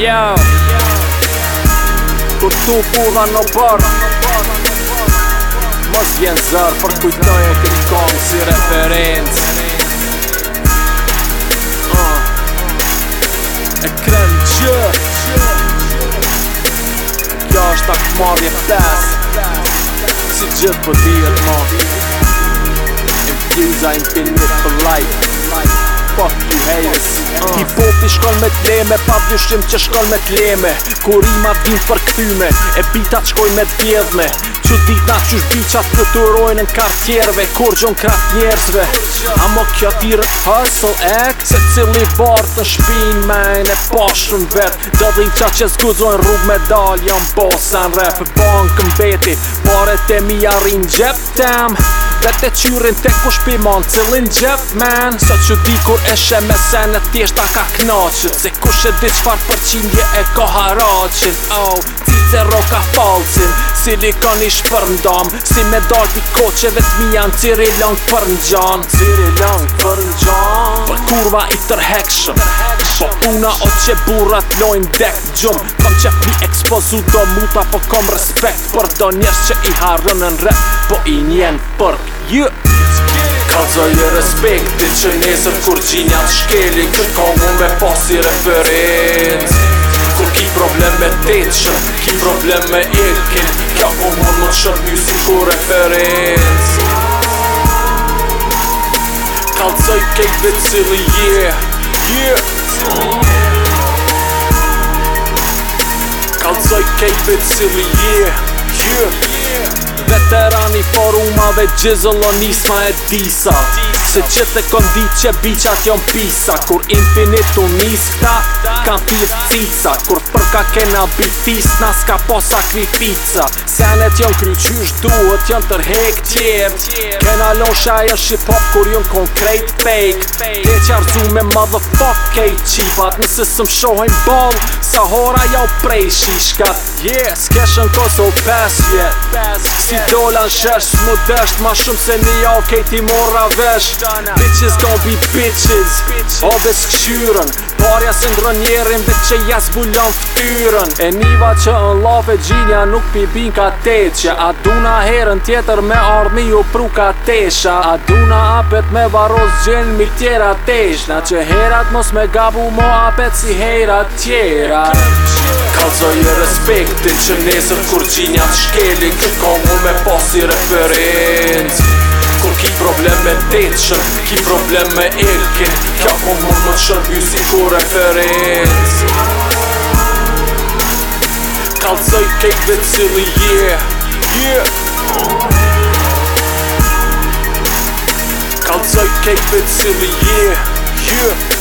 yeah. Ku tu pula në bërë Më zjen zërë për kujtoj e këtë kongë si referenës uh. Ah. E krenë që Kjo është akë marje pësë Si gjithë për po dhjetë më Infuse a infinite for life fuck you haters Ki popi shkon me t'leme Pa vjushim që shkon me t'leme Kur ima din për këtyme E bitat shkoj me t'pjedhme që dita që shbyqat të të në kartjerve Kur gjon krat njerëzve A më kjo dirë hustle e eh? Se cili barë në shpin me e pashën vetë Do dhe i qa që zguzojnë rrug me dalë Jam bosan rap bank beti Pare të mi arin gjep tem Vete qyrin të ku shpimon cilin gjep men Sa që di kur eshe me senë tjeshta ka knaqët Se ku shet di qfar përqinje e ko haraqin Au, oh, ti të roka falcin Silikon i ish për Si me dalë t'i vet t'mi janë Ciri lang për n'gjan Ciri lang për n'gjan Për kurva i tërhekshëm Po puna o që burrat lojnë dek gjum Kam qef mi ekspozu do muta Po kom respekt për do njerës që i harën në Po i njen për kjë Kalzoj i respekti që nesër kur gjinja t'shkeli Kër kongu me posi referent Kur ki problem me teqën Ki problem me ikin të shërbju si ku referenc Kalcoj kejt dhe cili je yeah. Je yeah. Kalcoj kejt dhe cili je yeah. Je yeah. Veterani forumave gjizëllon nisma e Disa Se që të kom di që biqat jom pisa Kur infinit u nis këta Kam pith cica Kur përka kena bifis na s'ka po sakrifica Senet jom kryqysh duhet jom tërhek tjep Kena losha e shqip hop Kur jom konkret fake Te që me motherfuck kej qipat Nëse së më shohen bol Sa hora jau prej shishkat Yeah, s'keshën koso pes jet Si dolan shesh s'mu desht Ma shumë se një au kej ti morra vesh Bitches gon' be bitches O besë këshyrën Parja se ndrën njerën Bitë që jas bullon ftyrën E niva që në lafe gjinja Nuk pi bin ka teqja A duna herën tjetër me armi ju pru ka tesha A duna apet me varos gjen mi tjera teshna Që herat mos me gabu mo apet si herat tjera Kalzoj e respektin që nesër kur gjinja të shkeli Këtë komu me posi referenci tetëshën Ki problem me elkin Kja po mund më të shërby si ku referenc Kalësoj kejt dhe cili yeah Yeah Kalësoj kejt dhe cili yeah Yeah